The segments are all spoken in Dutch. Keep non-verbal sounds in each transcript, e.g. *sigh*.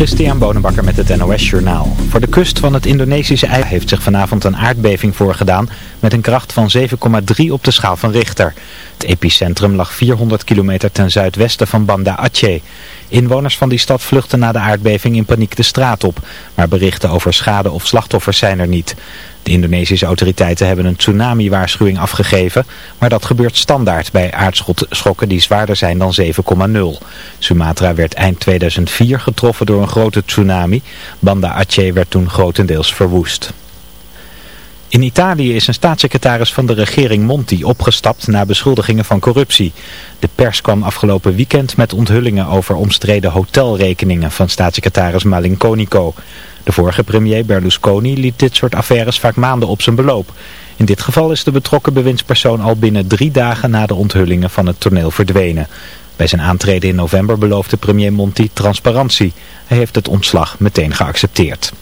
Christian Bonenbakker met het NOS Journaal. Voor de kust van het Indonesische eiland heeft zich vanavond een aardbeving voorgedaan met een kracht van 7,3 op de schaal van Richter. Het epicentrum lag 400 kilometer ten zuidwesten van Banda Aceh. Inwoners van die stad vluchten na de aardbeving in paniek de straat op, maar berichten over schade of slachtoffers zijn er niet. De Indonesische autoriteiten hebben een tsunami-waarschuwing afgegeven, maar dat gebeurt standaard bij aardschokken die zwaarder zijn dan 7,0. Sumatra werd eind 2004 getroffen door een grote tsunami. Banda Aceh werd toen grotendeels verwoest. In Italië is een staatssecretaris van de regering Monti opgestapt na beschuldigingen van corruptie. De pers kwam afgelopen weekend met onthullingen over omstreden hotelrekeningen van staatssecretaris Malinconico. De vorige premier Berlusconi liet dit soort affaires vaak maanden op zijn beloop. In dit geval is de betrokken bewindspersoon al binnen drie dagen na de onthullingen van het toneel verdwenen. Bij zijn aantreden in november beloofde premier Monti transparantie. Hij heeft het ontslag meteen geaccepteerd.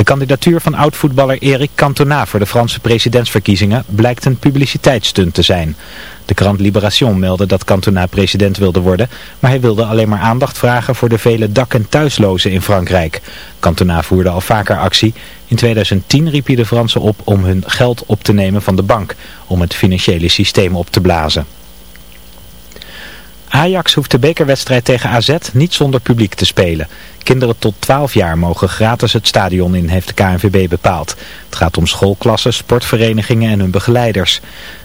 De kandidatuur van oud-voetballer Eric Cantona voor de Franse presidentsverkiezingen blijkt een publiciteitsstunt te zijn. De krant Libération meldde dat Cantona president wilde worden, maar hij wilde alleen maar aandacht vragen voor de vele dak- en thuislozen in Frankrijk. Cantona voerde al vaker actie. In 2010 riep hij de Fransen op om hun geld op te nemen van de bank, om het financiële systeem op te blazen. Ajax hoeft de bekerwedstrijd tegen AZ niet zonder publiek te spelen. Kinderen tot 12 jaar mogen gratis het stadion in, heeft de KNVB bepaald. Het gaat om schoolklassen, sportverenigingen en hun begeleiders.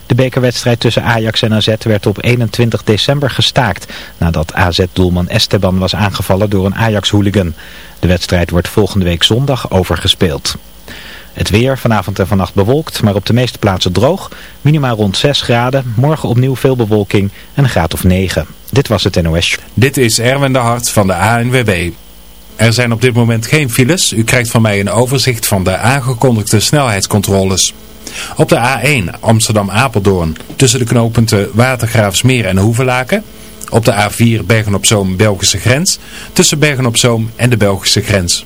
De bekerwedstrijd tussen Ajax en AZ werd op 21 december gestaakt... nadat AZ-doelman Esteban was aangevallen door een Ajax-hooligan. De wedstrijd wordt volgende week zondag overgespeeld. Het weer vanavond en vannacht bewolkt, maar op de meeste plaatsen droog. Minimaal rond 6 graden. Morgen opnieuw veel bewolking en een graad of 9. Dit was het NOS. Dit is Erwin de Hart van de ANWB. Er zijn op dit moment geen files. U krijgt van mij een overzicht van de aangekondigde snelheidscontroles. Op de A1 Amsterdam-Apeldoorn tussen de knooppunten Watergraafsmeer en Hoevelaken. Op de A4 Bergen-op-Zoom Belgische grens tussen Bergen-op-Zoom en de Belgische grens.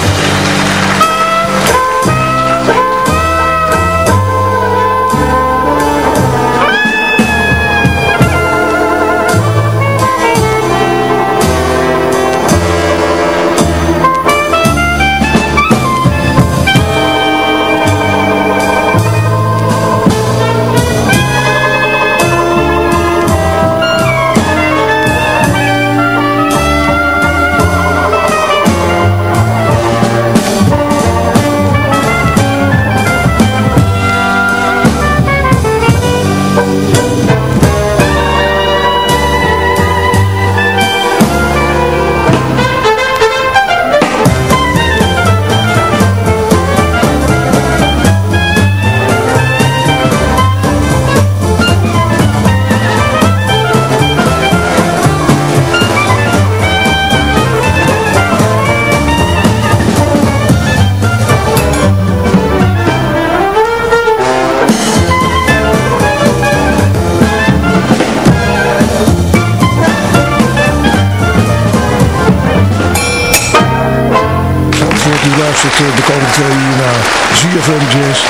De komende twee uur naar ZFM Jazz.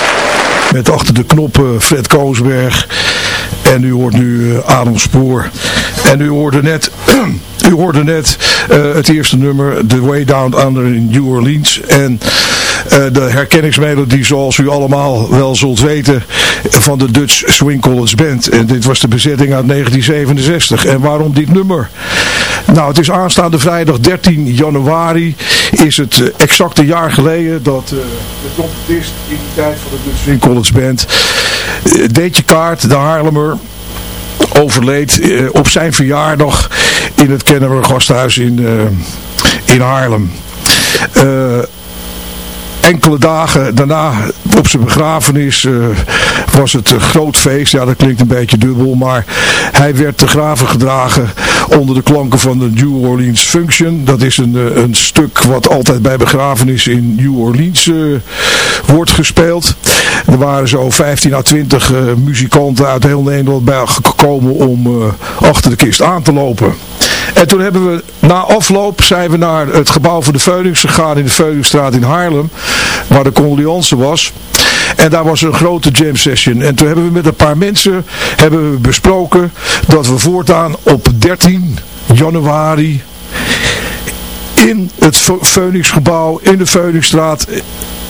Met achter de knoppen Fred Koosberg. En u hoort nu uh, Adam Spoor. En u hoorde net... *clears throat* u hoorde net uh, het eerste nummer, The Way Down Under in New Orleans. En de herkenningsmelodie zoals u allemaal wel zult weten van de Dutch Swing College Band. En dit was de bezetting uit 1967. En waarom dit nummer? Nou, het is aanstaande vrijdag 13 januari. Is het uh, exact een jaar geleden dat uh, de trompetist in die tijd van de Dutch Swing College Band, uh, Deetje Kaart, de Haarlemmer, overleed op zijn verjaardag in het Kennemer Gasthuis in, in Haarlem. Uh, enkele dagen daarna op zijn begrafenis uh, was het een groot feest. Ja, dat klinkt een beetje dubbel, maar hij werd te graven gedragen onder de klanken van de New Orleans Function. Dat is een, een stuk wat altijd bij begrafenissen in New Orleans wordt gespeeld. Er waren zo 15 à 20 muzikanten uit heel Nederland bij gekomen om achter de kist aan te lopen. En toen hebben we, na afloop, zijn we naar het gebouw van de Phoenix gegaan in de Phoenixstraat in Haarlem, waar de condoleance was. En daar was een grote jam session. En toen hebben we met een paar mensen hebben we besproken dat we voortaan op 13 januari in het Phoenixgebouw, in de Phoenixstraat,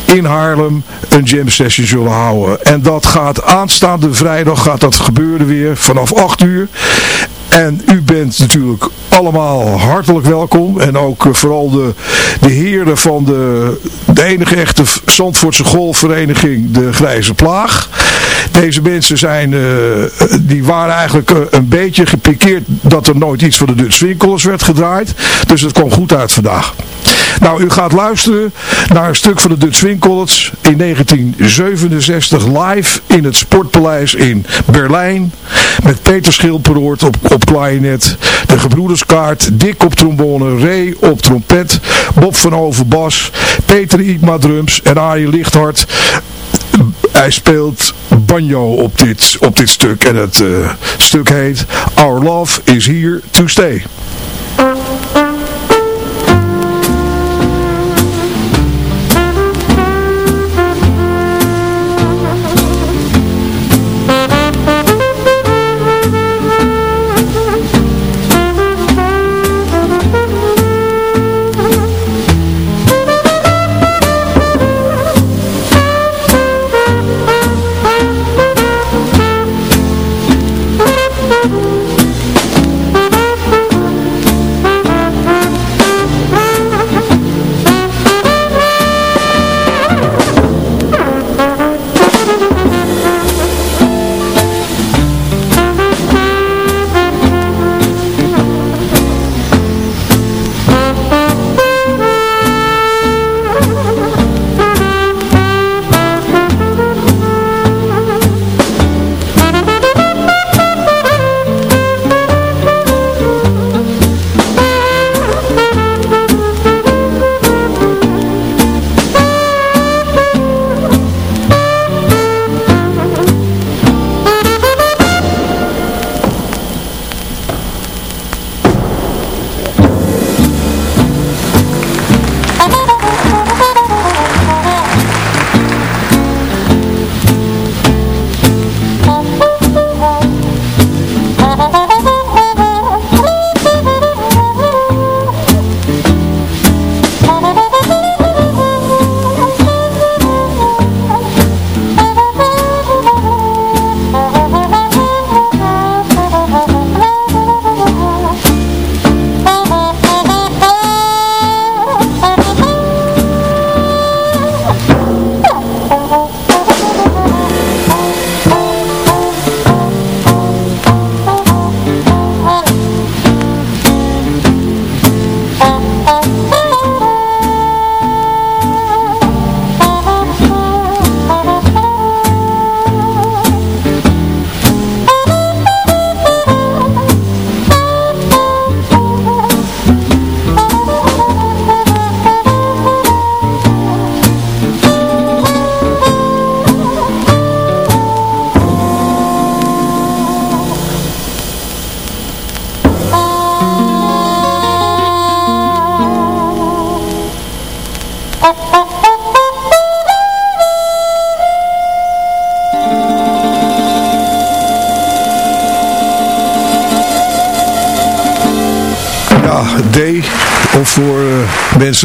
in Haarlem een jam session zullen houden. En dat gaat aanstaande vrijdag gaat dat gebeuren weer vanaf 8 uur. En u bent natuurlijk allemaal hartelijk welkom. En ook eh, vooral de, de heren van de, de enige echte Zandvoortse golfvereniging, de Grijze Plaag. Deze mensen zijn, uh, die waren eigenlijk uh, een beetje gepikeerd dat er nooit iets voor de Dutch Winkelers werd gedraaid. Dus het kwam goed uit vandaag. Nou, u gaat luisteren naar een stuk van de Dutch Winkelers in 1967 live in het Sportpaleis in Berlijn. Met Peter Schilperoort op, op klarinet, de gebroederskaart, Dick op trombone, Ray op trompet, Bob van Over bas, Peter Ietma drums en Arie Lichthart hij speelt banjo op dit, op dit stuk en het uh, stuk heet Our Love is Here to Stay.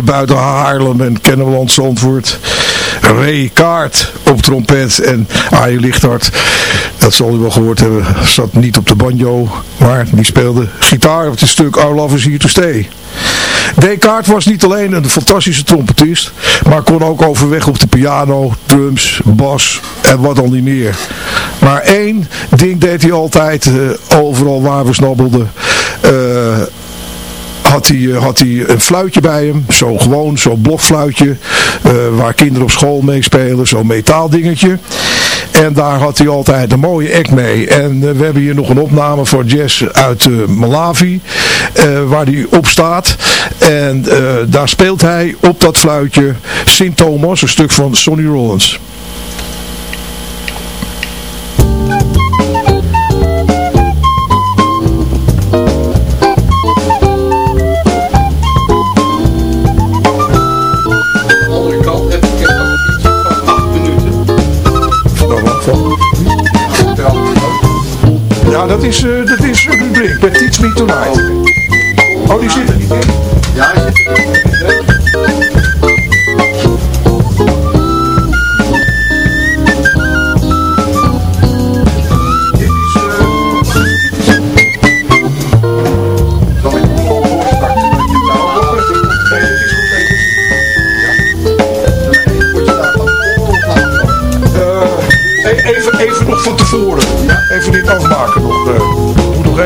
Buiten Haarlem en Kennemerland Zandvoort. Ray Kaart op trompet en Arie Lichthart, dat zal u wel gehoord hebben, zat niet op de banjo, maar die speelde gitaar op het stuk Our Love is Here to Stay. Descartes was niet alleen een fantastische trompetist, maar kon ook overweg op de piano, drums, bas en wat dan niet meer. Maar één ding deed hij altijd, uh, overal waar we snabbelden. Uh, had hij, had hij een fluitje bij hem. Zo gewoon, zo'n blokfluitje. waar kinderen op school meespelen. Zo'n metaaldingetje. En daar had hij altijd een mooie act mee. En we hebben hier nog een opname voor jazz uit Malawi. waar hij op staat. En daar speelt hij op dat fluitje Sint Thomas, een stuk van Sonny Rollins. Dat is, uh, dat is Ruben Brink Teach Me Tonight. Oh, die zit er niet in? Ja, hij zit er van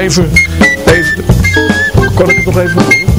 even, even... Kan ik het nog even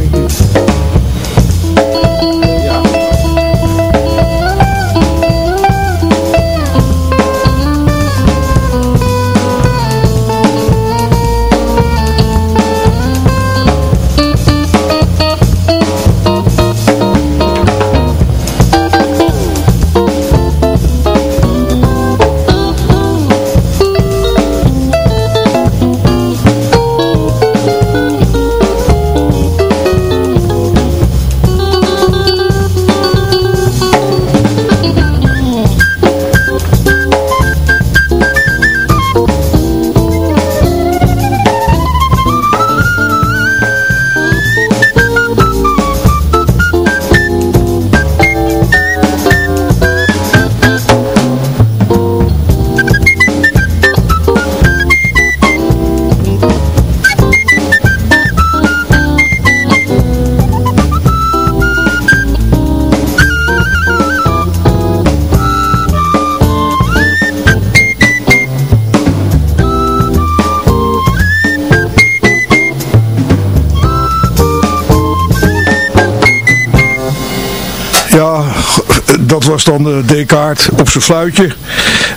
dat was dan de Descartes op zijn fluitje.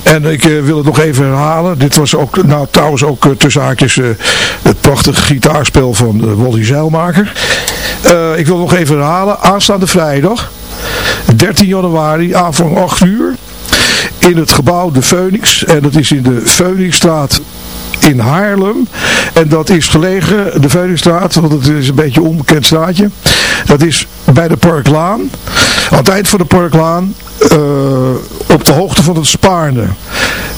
En ik uh, wil het nog even herhalen. Dit was ook, nou trouwens ook uh, tussen haakjes uh, het prachtige gitaarspel van Wally Zeilmaker. ik wil nog even herhalen. Aanstaande vrijdag, 13 januari, avond 8 uur. In het gebouw De Phoenix. En dat is in de Phoenixstraat in Haarlem. En dat is gelegen, de Phoenixstraat, want het is een beetje een onbekend straatje. Dat is bij de Parklaan. Eind van de Parklaan. Uh, op de hoogte van het Spaarne.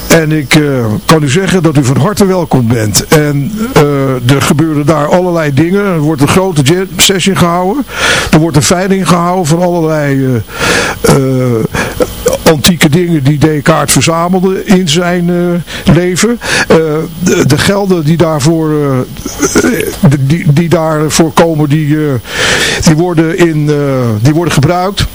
En ik uh, kan u zeggen dat u van harte welkom bent. En uh, er gebeuren daar allerlei dingen. Er wordt een grote jam session gehouden. Er wordt een veiling gehouden van allerlei antieke dingen die Descartes verzamelde in zijn leven. De, de, gelden die daarvoor, die, die daarvoor komen, die, die, worden in, die worden gebruikt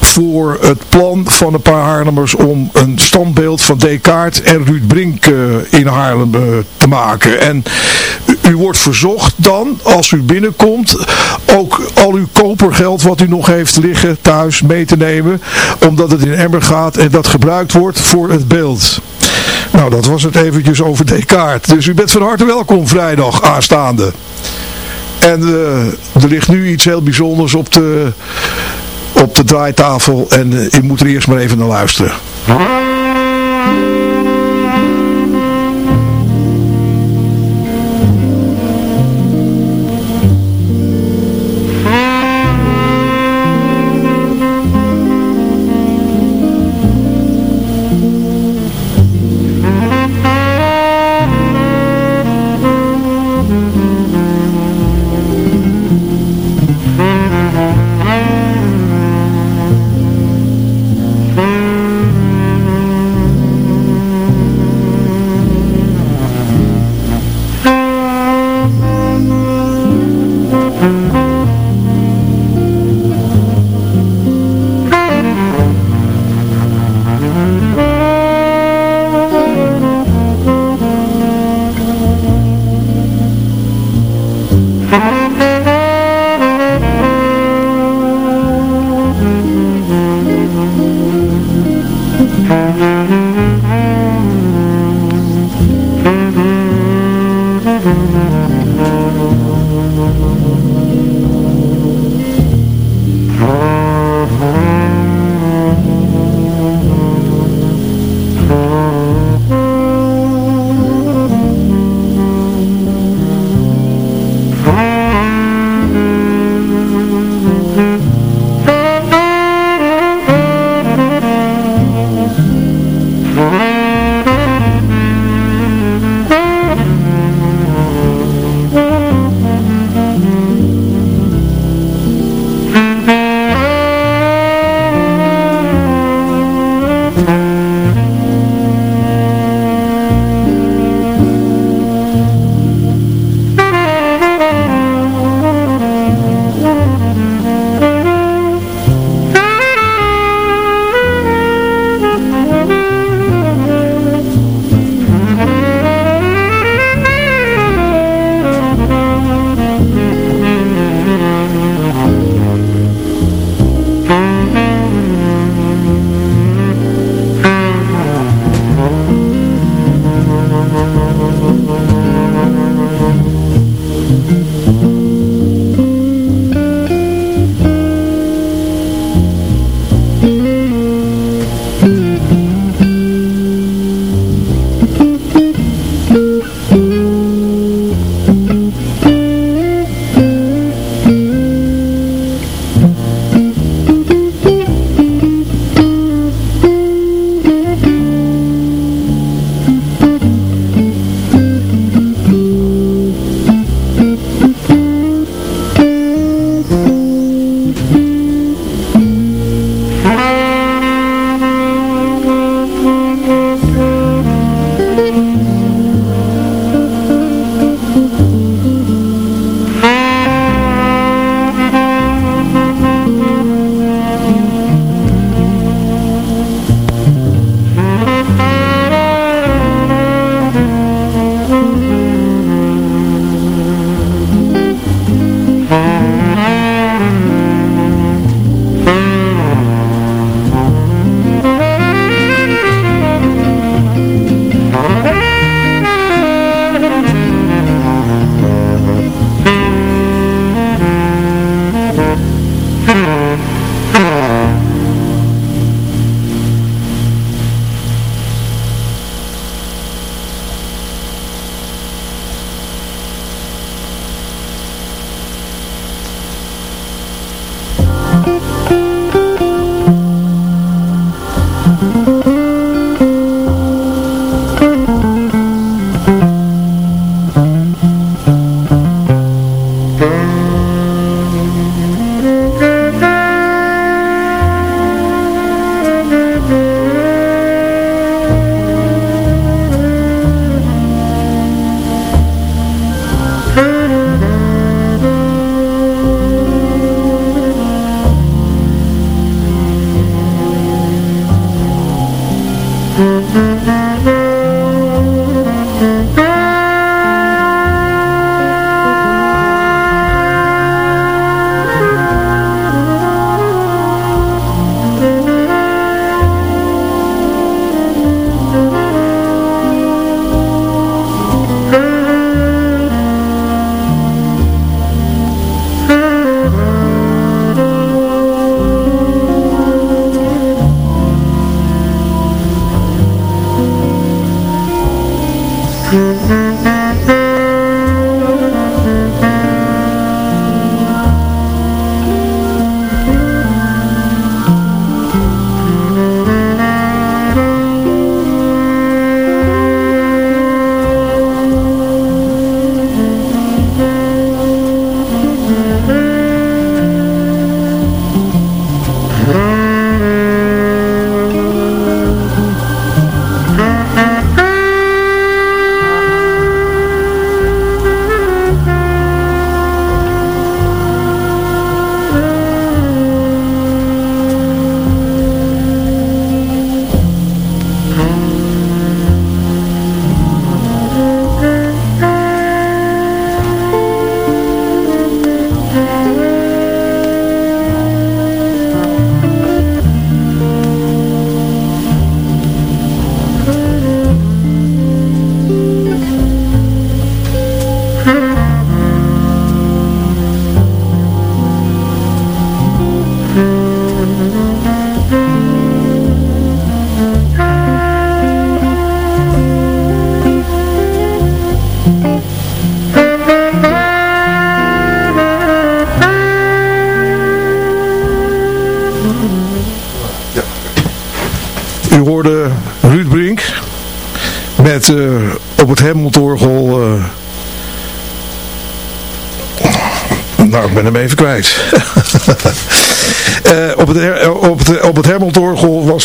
voor het plan van een paar Haarlemmers om een standbeeld van Descartes en Ruud Brink in Haarlem te maken. En u, u, wordt verzocht dan, als u binnenkomt, ook al uw kopergeld wat u nog heeft liggen thuis mee te nemen, omdat het in emmer gaat en dat gebruikt wordt voor het beeld. Nou, dat was het eventjes over Descartes. Dus u bent van harte welkom vrijdag aanstaande. En uh, er ligt nu iets heel bijzonders op de op de draaitafel en uh, ik moet er eerst maar even naar luisteren.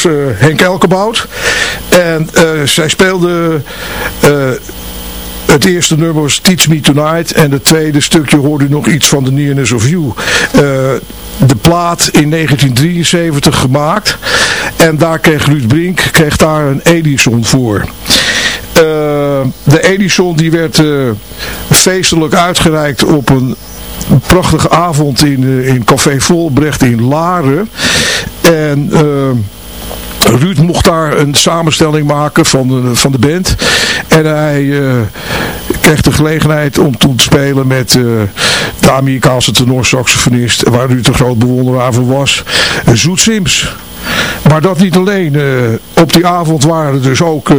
Was Henk Elkebout. En zij speelde het eerste nummer was Teach Me Tonight. En het tweede stukje hoorde u nog iets van The Nearness of You. De plaat in 1973 gemaakt. En daar kreeg Ruud Brink kreeg daar een Edison voor. De Edison die werd feestelijk uitgereikt op een prachtige avond in, in Café Volbrecht in Laren. En... Ruud mocht daar een samenstelling maken van de, van de band. En hij uh, kreeg de gelegenheid om toen te spelen met uh, de Amerikaanse tenorsaxofonist, waar Ruud een groot bewonderaar van was, Zoet Sims. Maar dat niet alleen. Op die avond waren dus ook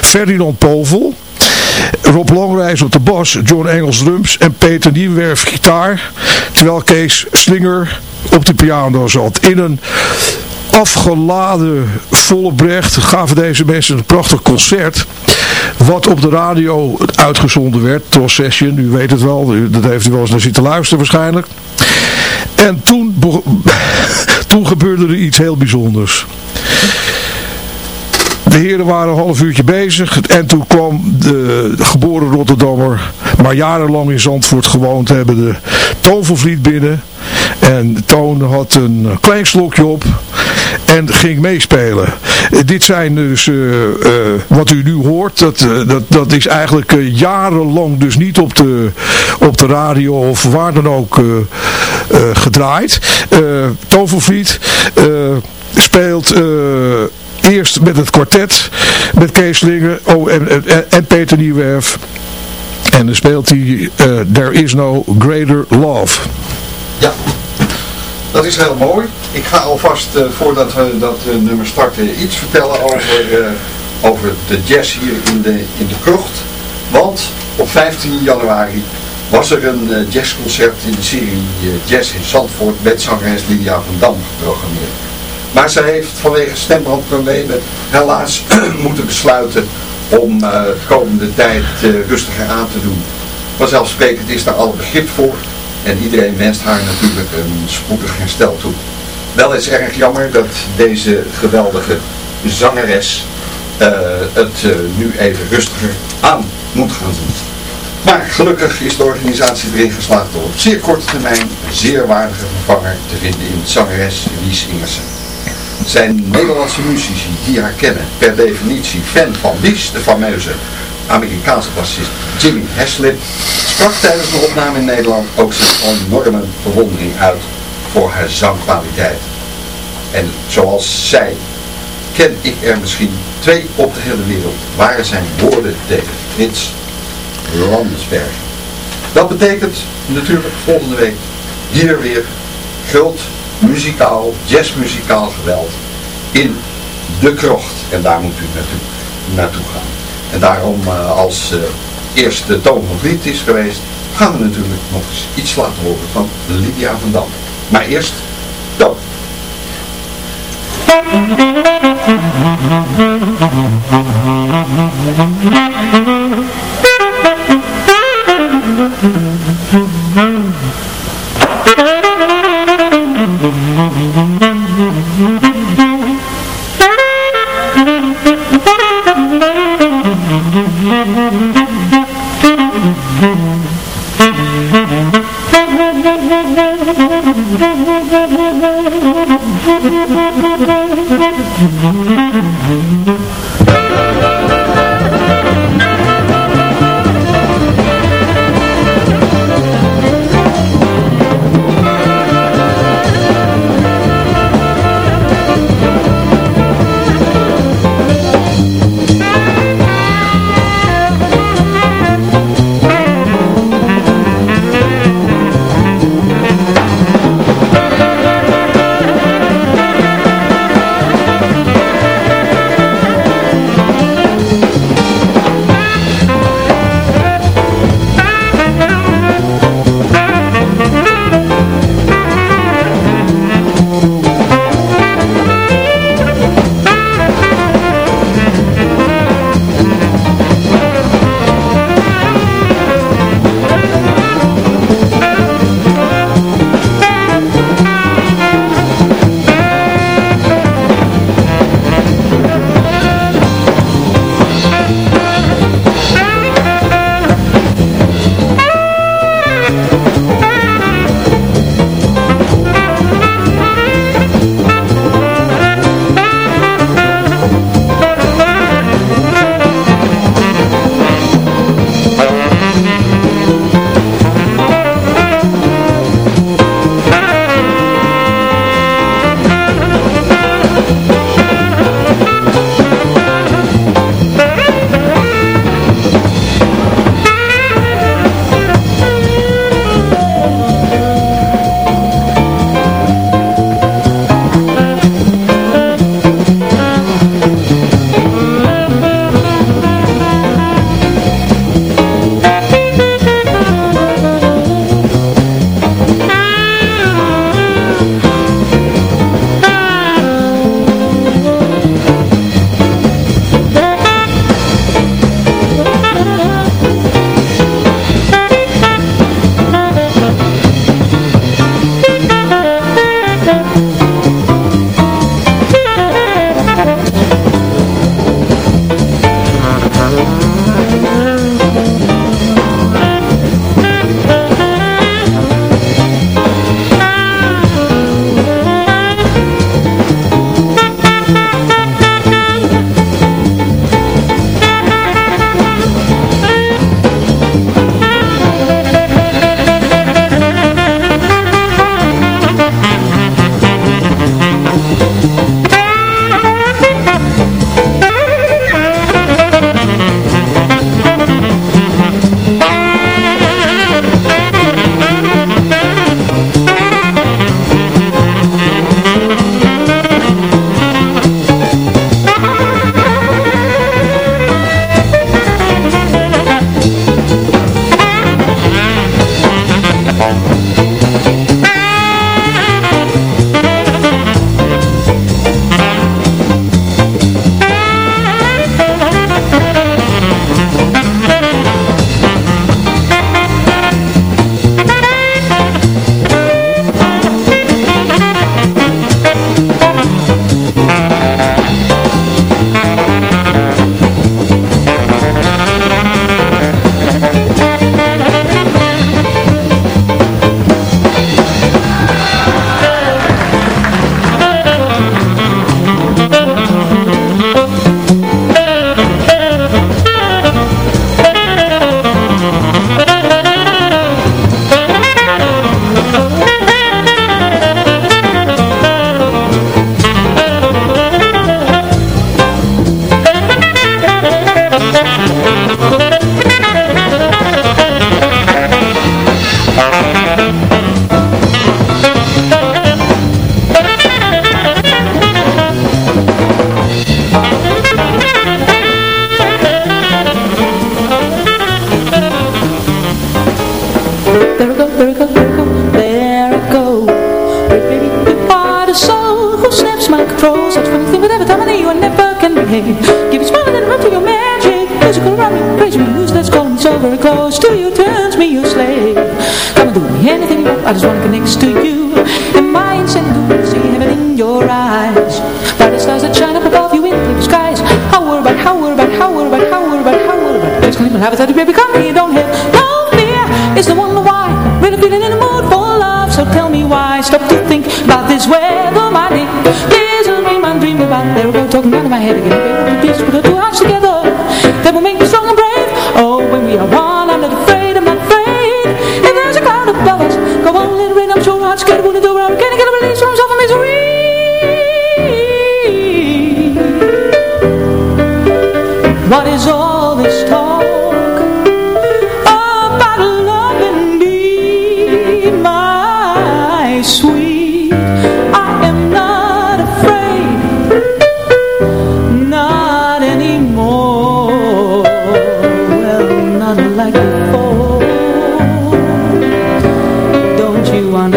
Ferdinand Povel. Rob Longrijs op de bas, John Engels drums en Peter Nieuwwerf gitaar. Terwijl Kees Slinger op de piano zat. In een afgeladen volle brecht gaven deze mensen een prachtig concert. Wat op de radio uitgezonden werd. Tros Session, u weet het wel. Dat heeft u wel eens naar zitten luisteren waarschijnlijk. En toen, *laughs* toen gebeurde er iets heel bijzonders. De heren waren een half uurtje bezig en toen kwam de, geboren Rotterdammer, maar jarenlang in Zandvoort gewoond hebben, de Tovervliet binnen. En Toon had een klein slokje op en ging meespelen. Dit zijn dus, uh, uh, wat u nu hoort, dat, uh, dat, dat is eigenlijk jarenlang dus niet op de, op de radio of waar dan ook gedraaid. Tovervliet speelt eerst met het kwartet, met Kees Slinger oh, en, en, Peter Nieuwwerf. En dan speelt hij There Is No Greater Love. Ja, dat is heel mooi. Ik ga alvast, uh, voordat we dat uh, nummer starten, iets vertellen over, over de jazz hier in de, in de krocht. Want op 15 januari was er een jazzconcert in de serie Jazz in Zandvoort met zangeres Lydia van Dam geprogrammeerd. Maar zij heeft vanwege stembrandproblemen helaas *clears throat* moeten besluiten om de komende tijd rustiger aan te doen. Vanzelfsprekend is daar al begrip voor en iedereen wenst haar natuurlijk een spoedig herstel toe. Wel is erg jammer dat deze geweldige zangeres uh, het nu even rustiger aan moet gaan doen. Maar gelukkig is de organisatie erin geslaagd om op zeer korte termijn een zeer waardige vervanger te vinden in zangeres Lies Ingersen zijn Nederlandse muzici die haar kennen per definitie fan van Lies, de fameuze Amerikaanse bassist Jimmy Haslip, sprak tijdens de opname in Nederland ook zijn enorme bewondering uit voor haar zangkwaliteit. En zoals zij ken ik er misschien twee op de hele wereld, waren zijn woorden tegen Frits Landsberg. Dat betekent natuurlijk volgende week hier weer groot muzikaal, jazzmuzikaal geweld in de krocht. En daar moet u naartoe, naartoe gaan. En daarom uh, als eerst de toon van wit is geweest, gaan we natuurlijk nog eens iets laten horen van Lydia van Dam. Maar eerst toon. *laughs* Thank you.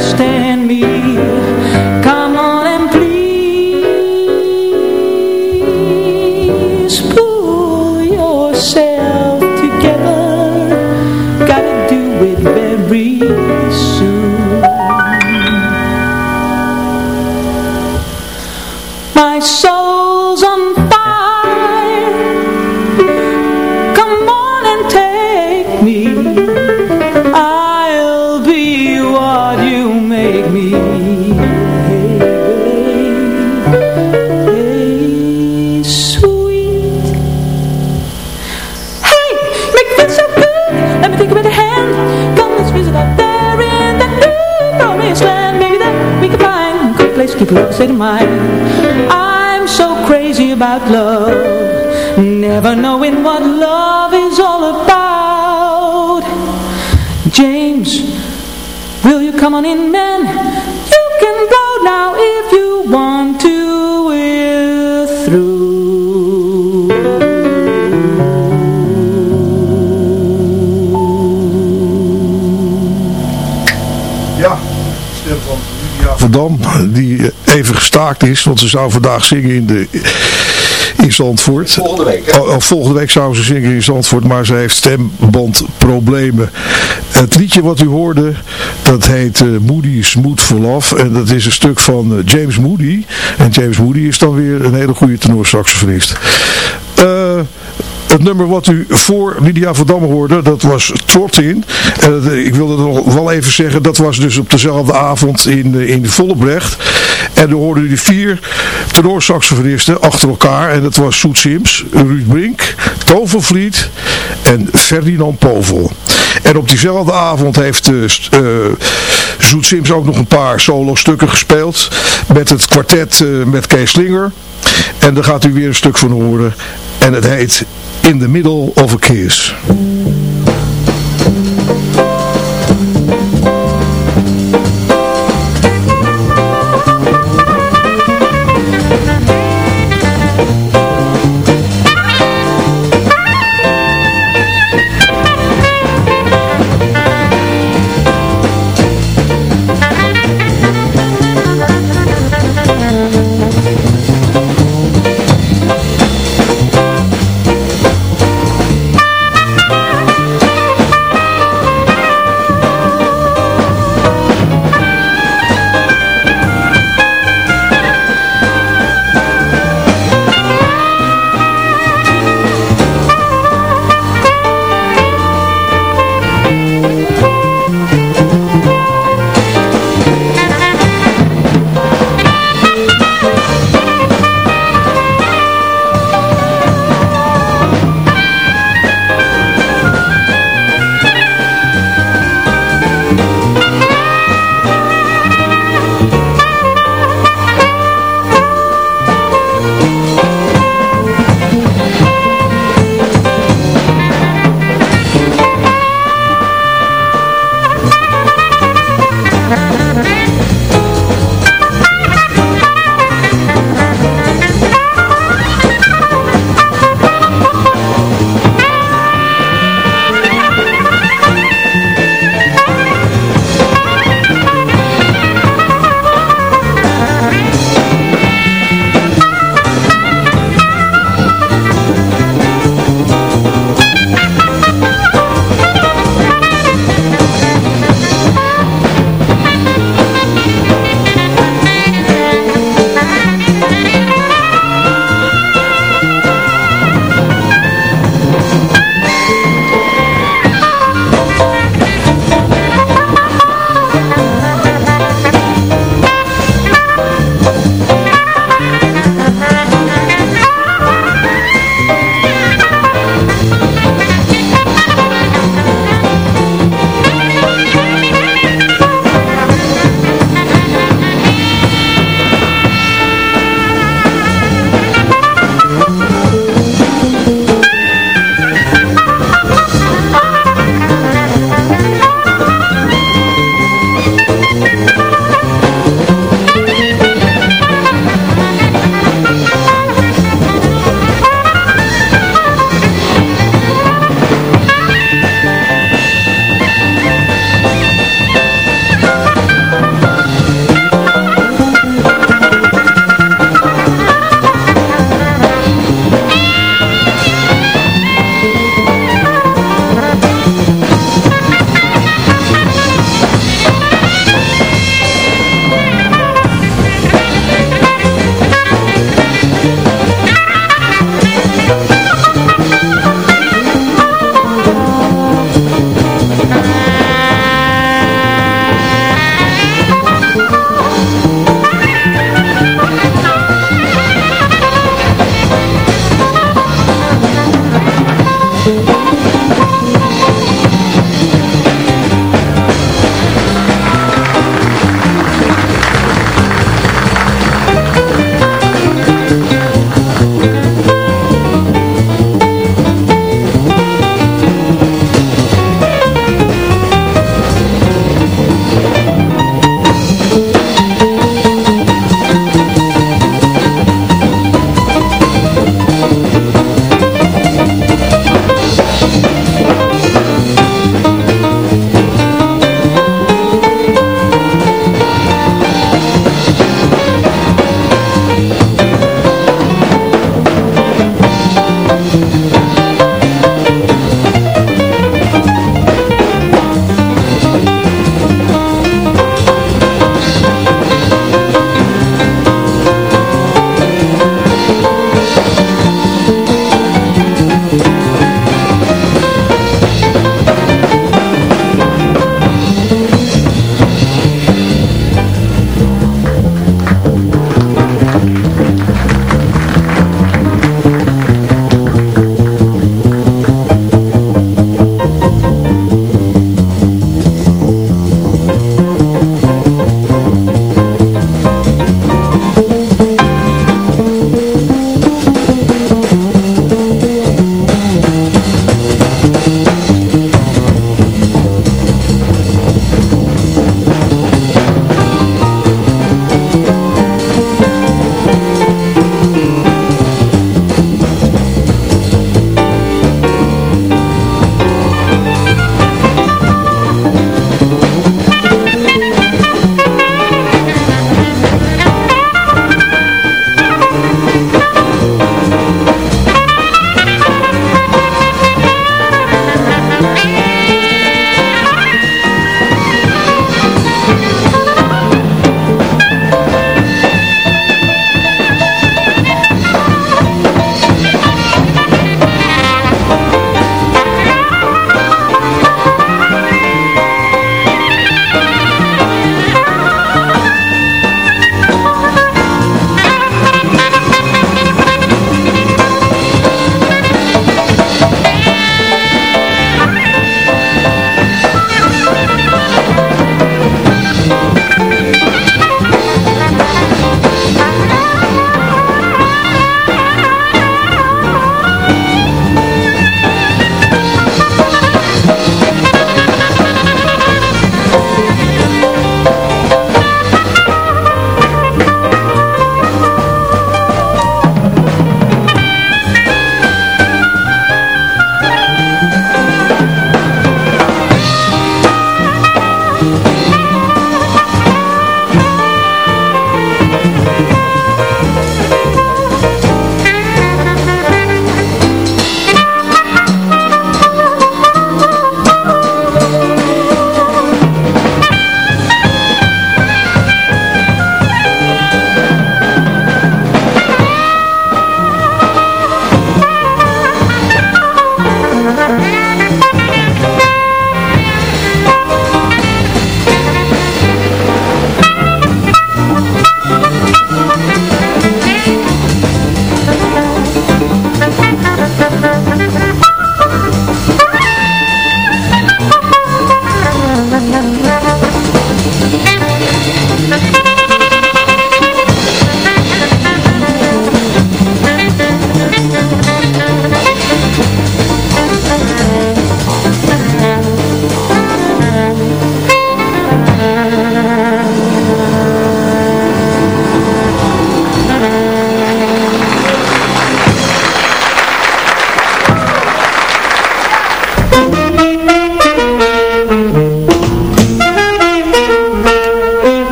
stand of mind. I'm so crazy about love Never knowing what love is all about. James, will you come on in man? You can go now if you want to We're through. Ja, stem van Lydia. Verdam, die even gestaakt is. Want ze zou vandaag zingen in, de, in Zandvoort. Volgende week. Oh, oh, volgende week zou ze zingen in Zandvoort. Maar ze heeft stembandproblemen. Het liedje wat u hoorde. Dat heet uh, Moody Smooth for Love. En dat is een stuk van uh, James Moody. En James Moody is dan weer een hele goede tenorsaxofonist. Uh, het nummer wat u voor Lydia van Dam hoorde, dat was Trot in. En ik wilde nog wel even zeggen, dat was dus op dezelfde avond in, in Vollebrecht. En dan hoorden u vier tenorsaxofonisten achter elkaar. En dat was Soet Sims, Ruud Brink, Tovervliet en Ferdinand Povel. En op diezelfde avond heeft uh, Zoet Sims ook nog een paar solo stukken gespeeld. Met het kwartet uh, met Kees Slinger. En daar gaat u weer een stuk van horen. En het heet In the Middle of a Kiss.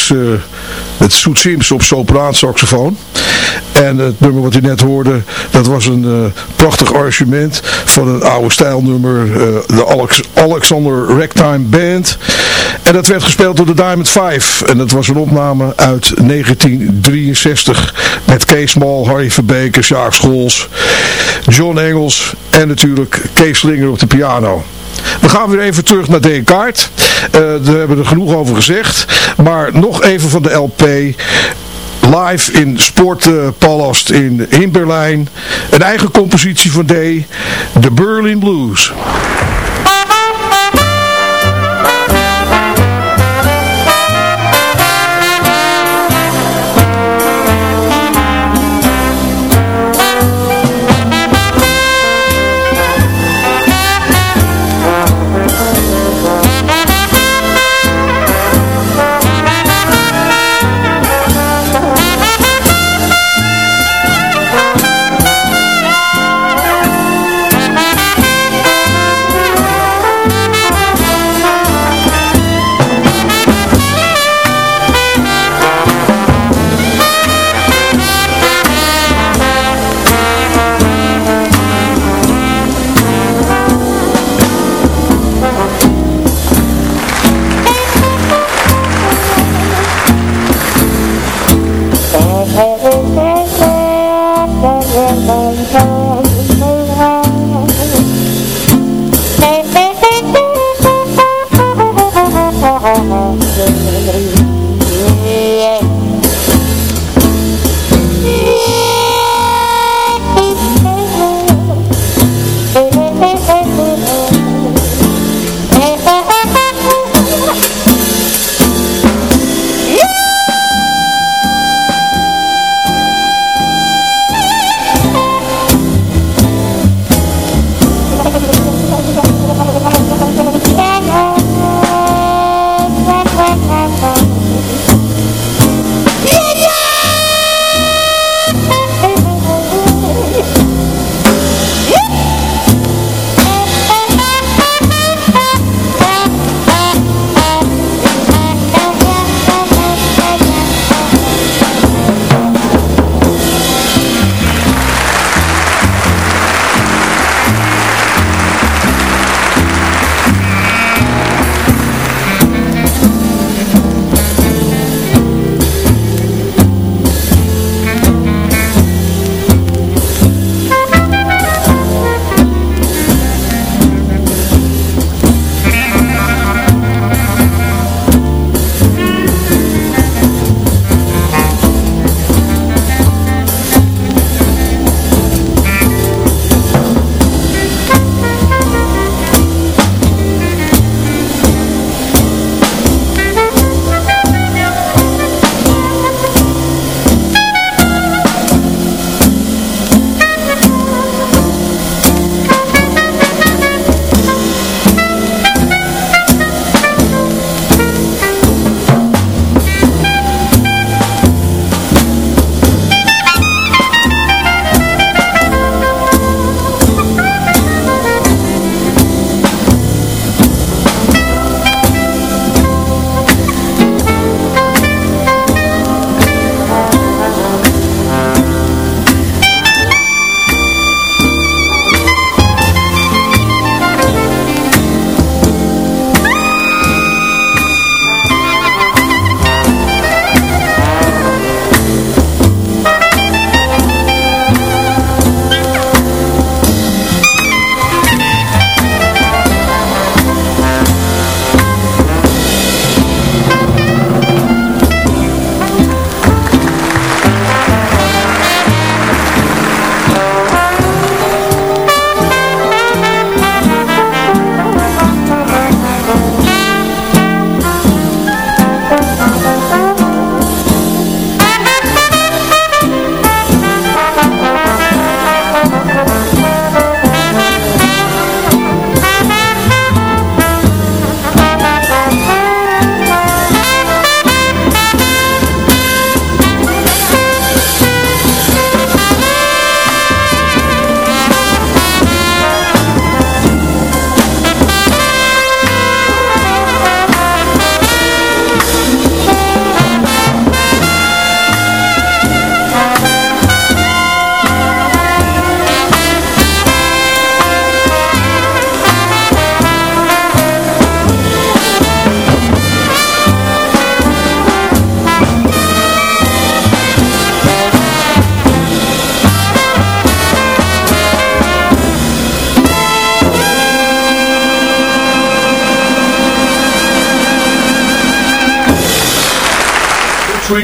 Kiss het Soet Sims op sopraansaxofoon. En het nummer wat u net hoorde, dat was een prachtig arrangement van een oude stijlnummer, de Alex Alexander Ragtime Band. En dat werd gespeeld door de Diamond Five. En dat was een opname uit 1963 met Kees Mal, Harry Verbeek, Sjaak Schols, John Engels en natuurlijk Kees Slinger op de piano. We gaan weer even terug naar Descartes. Uh, we hebben er genoeg over gezegd. Maar nog even van de LP live in Sportpalast in, in Berlijn. Een eigen compositie van D, de Berlin Blues.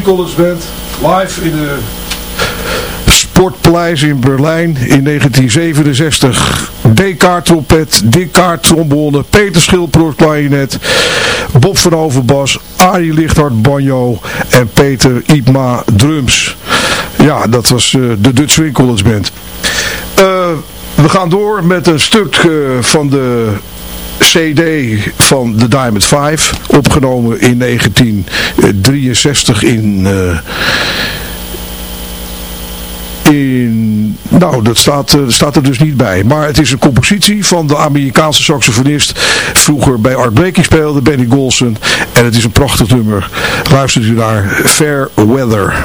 Sprinkles Band live in de Sportpaleis in Berlijn in 1967. D-kaart trompet, D-kaart trombone, Peter Schilproort klarinet, Bob van Overbas, Arie Lichthart banjo en Peter Ipma drums. Ja, dat was uh, de Dutch Swing College Band. Uh, we gaan door met een stuk uh, van de cd van de Diamond 5, opgenomen in 1963 in... Eh, in, nou, dat staat, eh, staat er dus niet bij. Maar het is een compositie van de Amerikaanse saxofonist. Vroeger bij Art Blakey speelde, Benny Golson. En het is een prachtig nummer. Luistert u naar Fair Weather.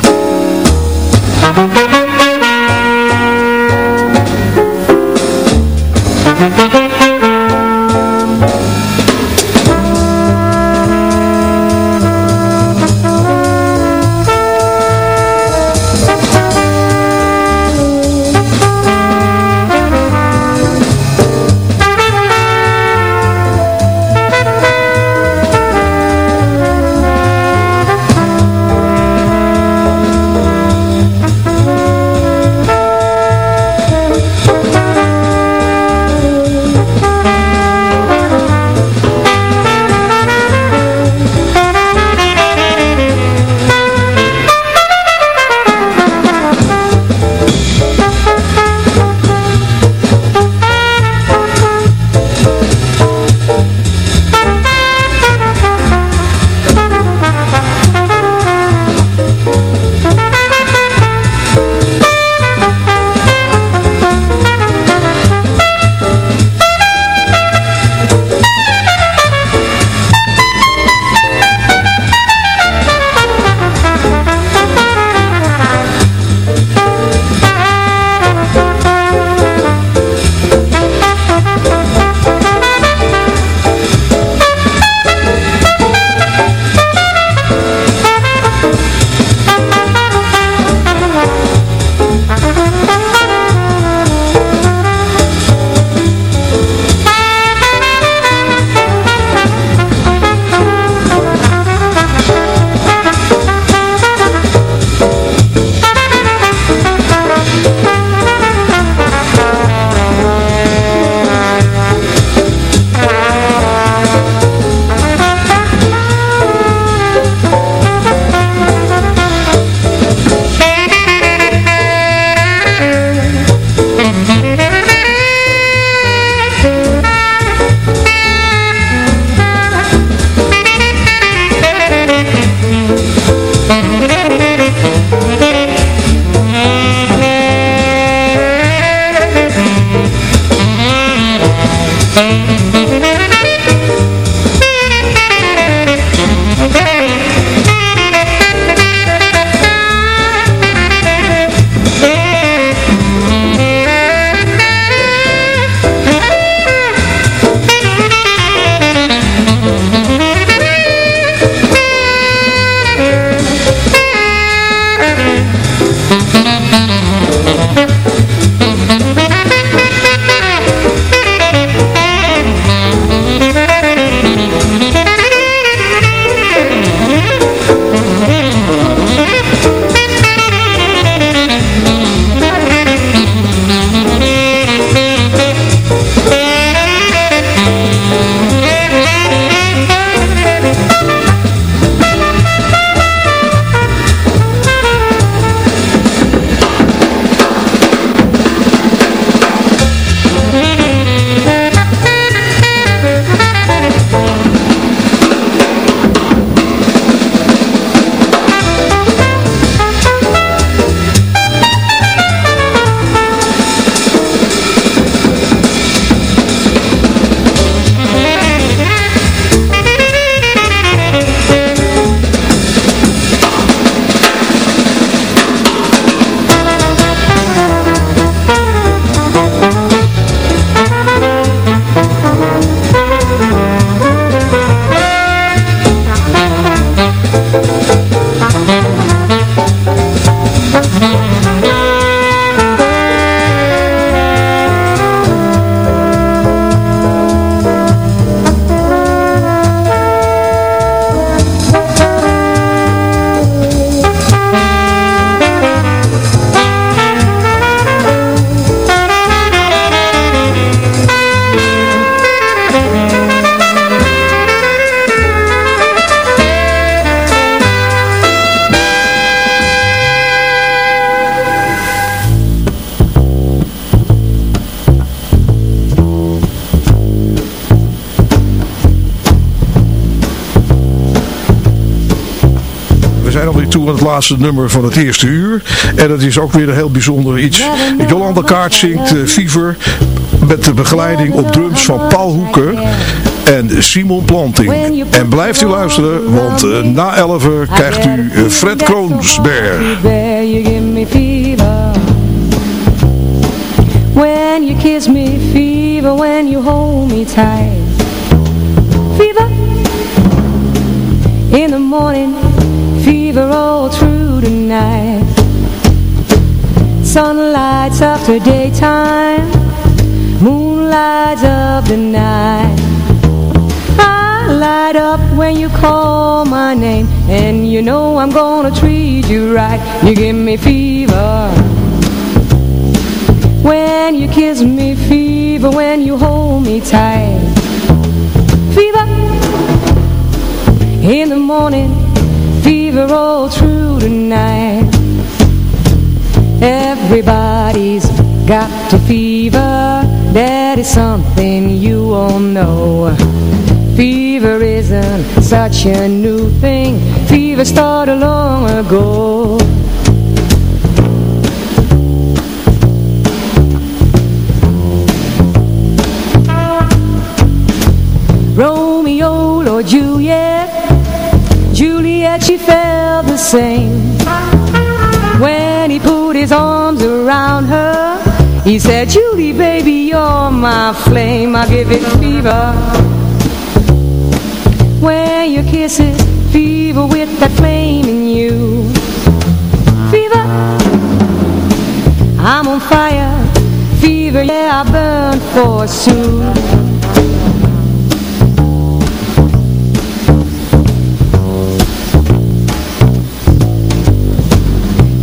Laatste nummer van het eerste uur. En dat is ook weer een heel bijzonder iets. Jolanda Kaart zingt uh, Fever met de begeleiding op drums van Paul Hoeker en Simon Planting. En blijft u luisteren, want uh, na 11 krijgt u uh, Fred Kroonsberg. When you kiss me, fever, when you hold me tight. Fever in the morning, fever the night. Sun lights up the daytime, moon lights up the night. I light up when you call my name, and you know I'm gonna treat you right. You give me fever. When you kiss me, fever, when you hold me tight Fever In the morning, fever all through the night Everybody's got the fever. That is something you all know. Fever isn't such a new thing. Fever started long ago. Romeo or Juliet Juliet, she felt the same. When he put his arms around her He said, Julie, baby, you're my flame. I give it fever. When your kisses fever with that flame in you. Fever. I'm on fire. Fever, yeah, I burn for soon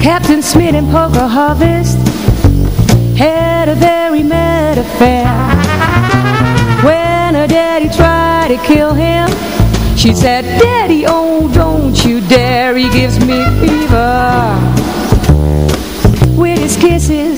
Captain Smith and Poker Harvest had a very mad affair. When her daddy tried to kill him, she said, Daddy, oh, don't you dare, he gives me fever. With his kisses,